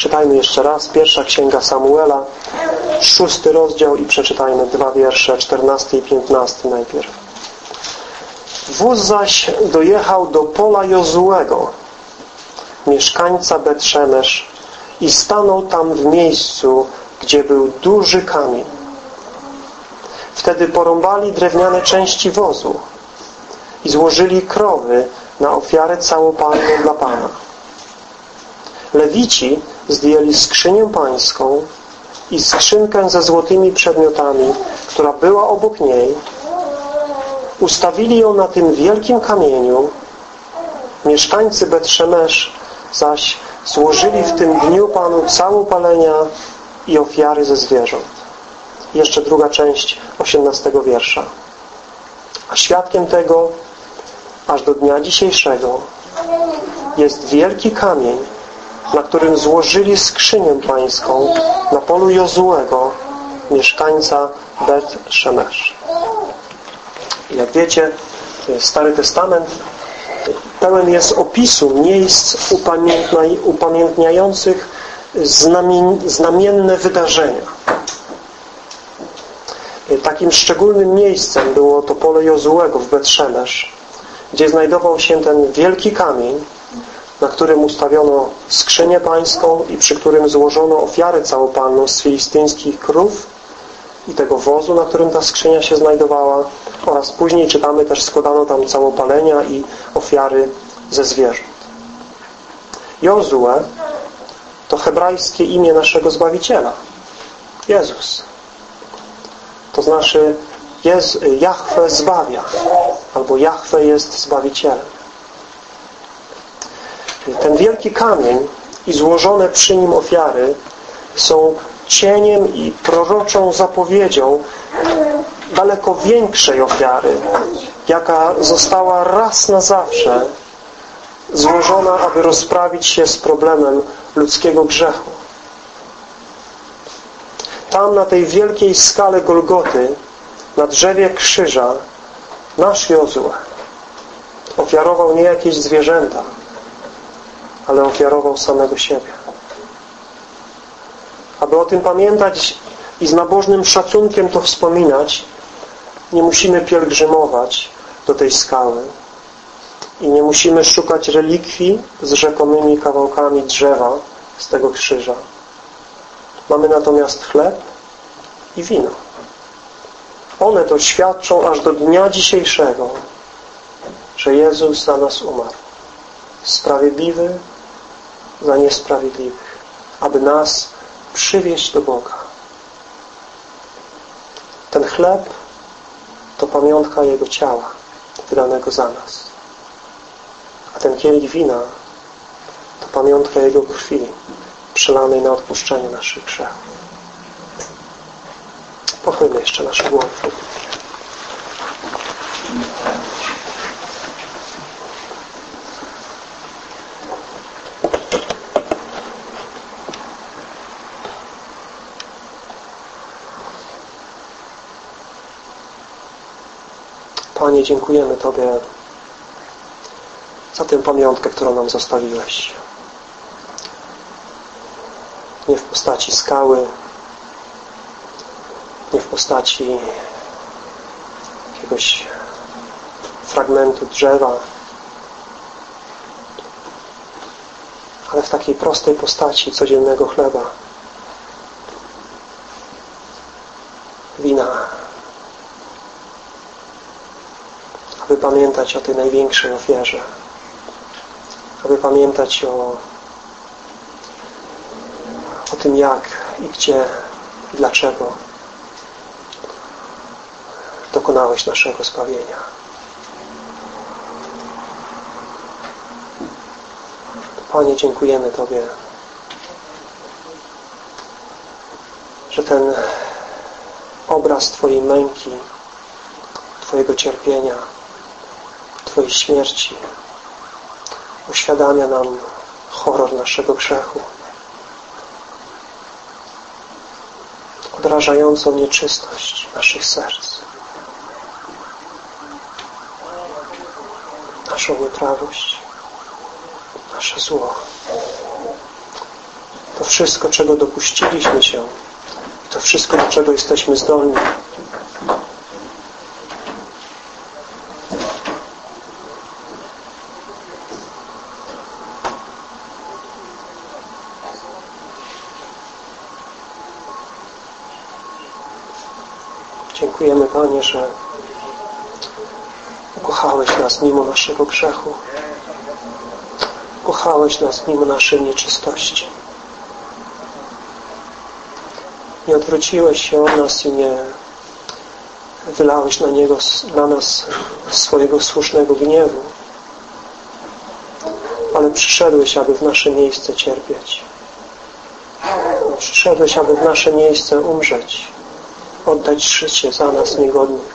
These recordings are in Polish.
Czytajmy jeszcze raz. Pierwsza księga Samuela, szósty rozdział i przeczytajmy dwa wiersze, czternasty i piętnasty najpierw. Wóz zaś dojechał do pola Jozułego, mieszkańca Betrzemesz i stanął tam w miejscu, gdzie był duży kamień. Wtedy porąbali drewniane części wozu i złożyli krowy na ofiarę całopalną dla Pana. Lewici zdjęli skrzynię pańską i skrzynkę ze złotymi przedmiotami, która była obok niej, ustawili ją na tym wielkim kamieniu. Mieszkańcy Betrzemesz zaś złożyli w tym dniu Panu całopalenia i ofiary ze zwierząt. Jeszcze druga część osiemnastego wiersza. A świadkiem tego aż do dnia dzisiejszego jest wielki kamień, na którym złożyli skrzynię pańską na polu Jozułego, mieszkańca Bet Szemesz. Jak wiecie, Stary Testament pełen jest opisu miejsc upamiętniających znamienne wydarzenia. Takim szczególnym miejscem było to pole Jozułego w Betrzemesz, gdzie znajdował się ten wielki kamień, na którym ustawiono skrzynię pańską i przy którym złożono ofiarę całopalną z filistyńskich krów i tego wozu, na którym ta skrzynia się znajdowała oraz później czytamy też składano tam całopalenia i ofiary ze zwierząt. Jozue to hebrajskie imię naszego Zbawiciela. Jezus. To znaczy jest, Jahwe zbawia albo Jahwe jest Zbawicielem. Ten wielki kamień i złożone przy nim ofiary są cieniem i proroczą zapowiedzią daleko większej ofiary, jaka została raz na zawsze złożona, aby rozprawić się z problemem ludzkiego grzechu. Tam na tej wielkiej skale Golgoty, na drzewie krzyża, nasz Jozue ofiarował nie jakieś zwierzęta, ale ofiarował samego siebie. Aby o tym pamiętać i z nabożnym szacunkiem to wspominać, nie musimy pielgrzymować do tej skały i nie musimy szukać relikwii z rzekomymi kawałkami drzewa z tego krzyża. Mamy natomiast chleb i wino. One to świadczą aż do dnia dzisiejszego, że Jezus za nas umarł. Sprawiedliwy za niesprawiedliwych, aby nas przywieźć do Boga. Ten chleb to pamiątka Jego ciała, wydanego za nas. A ten kielich wina to pamiątka Jego krwi, przelanej na odpuszczenie naszych grzechów. Pochylmy jeszcze nasze głowy. Panie, dziękujemy Tobie za tę pamiątkę, którą nam zostawiłeś. Nie w postaci skały, nie w postaci jakiegoś fragmentu drzewa, ale w takiej prostej postaci codziennego chleba. Wina. Aby pamiętać o tej największej ofierze. Aby pamiętać o, o tym jak i gdzie i dlaczego dokonałeś naszego zbawienia. Panie, dziękujemy Tobie, że ten obraz Twojej męki, Twojego cierpienia, Twojej śmierci. Uświadamia nam horror naszego grzechu, odrażającą nieczystość naszych serc, naszą nieprawość, nasze zło. to wszystko, czego dopuściliśmy się, to wszystko, do czego jesteśmy zdolni. Dziękujemy Panie, że ukochałeś nas mimo naszego grzechu. Kochałeś nas mimo naszej nieczystości. Nie odwróciłeś się od nas i nie wylałeś na, niego, na nas swojego słusznego gniewu, ale przyszedłeś, aby w nasze miejsce cierpieć. Przyszedłeś, aby w nasze miejsce umrzeć, oddać życie za nas niegodnych,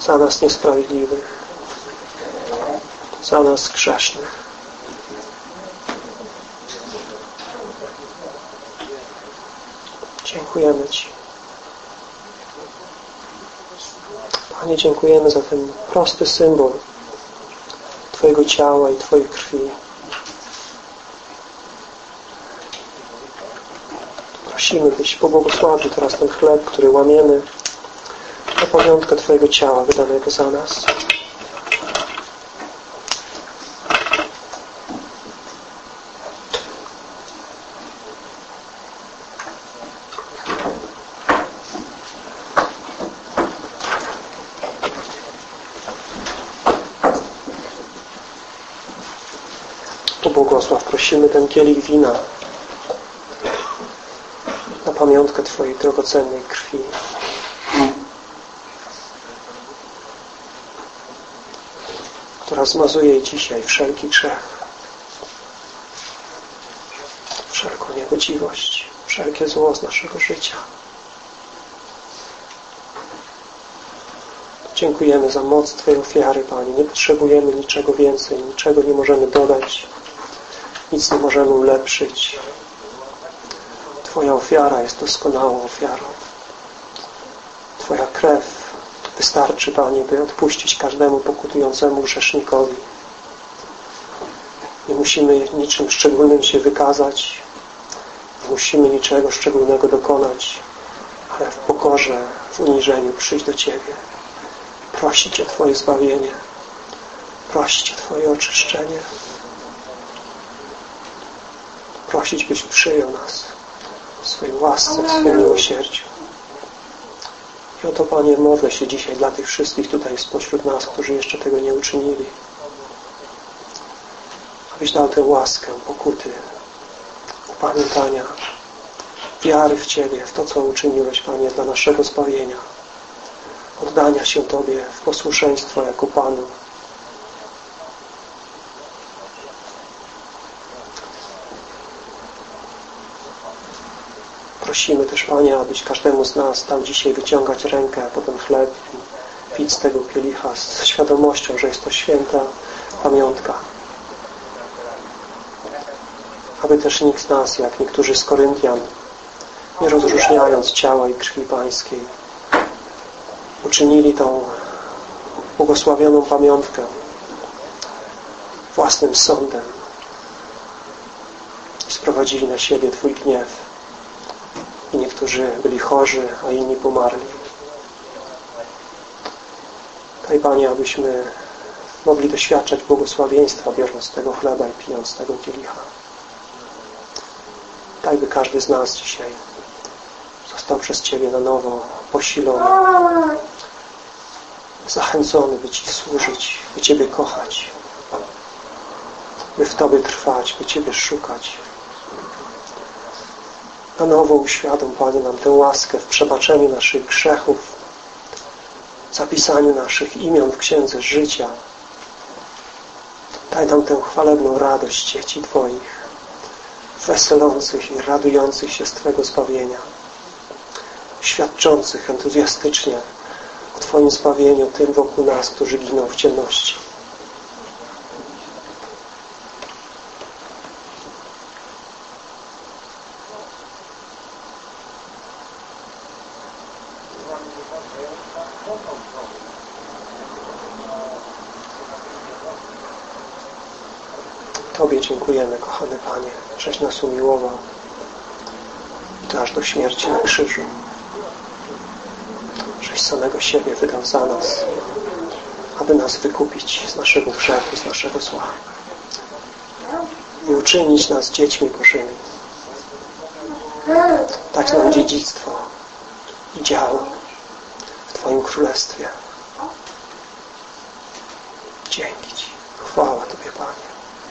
za nas niesprawiedliwych, za nas grzesznych. Dziękujemy Ci. Panie, dziękujemy za ten prosty symbol Twojego ciała i Twojej krwi. Prosimy, byś pobłogosławił teraz ten chleb, który łamiemy na pamiątkę Twojego ciała wydanego za nas. Pobłogosław, prosimy ten kielich wina na pamiątkę Twojej drogocennej krwi. która zmazuje dzisiaj wszelki grzech, wszelką niegodziwość, wszelkie zło z naszego życia. Dziękujemy za moc Twojej ofiary, Panie. Nie potrzebujemy niczego więcej, niczego nie możemy dodać, nic nie możemy ulepszyć. Twoja ofiara jest doskonałą ofiarą. Twoja krew wystarczy, Panie, by odpuścić każdemu pokutującemu grzesznikowi. Nie musimy niczym szczególnym się wykazać, nie musimy niczego szczególnego dokonać, ale w pokorze, w uniżeniu przyjść do Ciebie, prosić o Twoje zbawienie, prosić o Twoje oczyszczenie, prosić, byś przyjął nas w swojej łasce, w swoim miłosierdziu. I oto, Panie, modlę się dzisiaj dla tych wszystkich tutaj spośród nas, którzy jeszcze tego nie uczynili. Abyś dał tę łaskę pokuty, upamiętania, wiary w Ciebie, w to, co uczyniłeś, Panie, dla naszego zbawienia, oddania się Tobie w posłuszeństwo jako Panu. Prosimy też, Panie, abyś każdemu z nas dał dzisiaj wyciągać rękę po ten chleb i pić z tego kielicha z świadomością, że jest to święta pamiątka. Aby też nikt z nas, jak niektórzy z Koryntian, nie rozróżniając ciała i krwi Pańskiej, uczynili tą błogosławioną pamiątkę własnym sądem sprowadzili na siebie Twój gniew i niektórzy byli chorzy, a inni pomarli. Daj Panie, abyśmy mogli doświadczać błogosławieństwa, biorąc tego chleba i pijąc tego kielicha. Daj, by każdy z nas dzisiaj został przez Ciebie na nowo posilony, zachęcony, by Ci służyć, by Ciebie kochać, by w Tobie trwać, by Ciebie szukać, na nowo uświadom, Panie, nam tę łaskę w przebaczeniu naszych grzechów, zapisaniu naszych imion w Księdze Życia. Daj nam tę chwalebną radość dzieci Twoich, weselących i radujących się z Twojego zbawienia, świadczących entuzjastycznie o Twoim zbawieniu tym wokół nas, którzy giną w ciemności. Tobie dziękujemy, kochany Panie, żeś nas umiłował. Ty aż do śmierci na krzyżu. Żeś samego siebie wydał za nas, aby nas wykupić z naszego grzechu, z naszego zła i uczynić nas dziećmi Bożymi. Dać nam dziedzictwo i dział w Twoim Królestwie. Dzięki Ci. Chwała Tobie, Panie.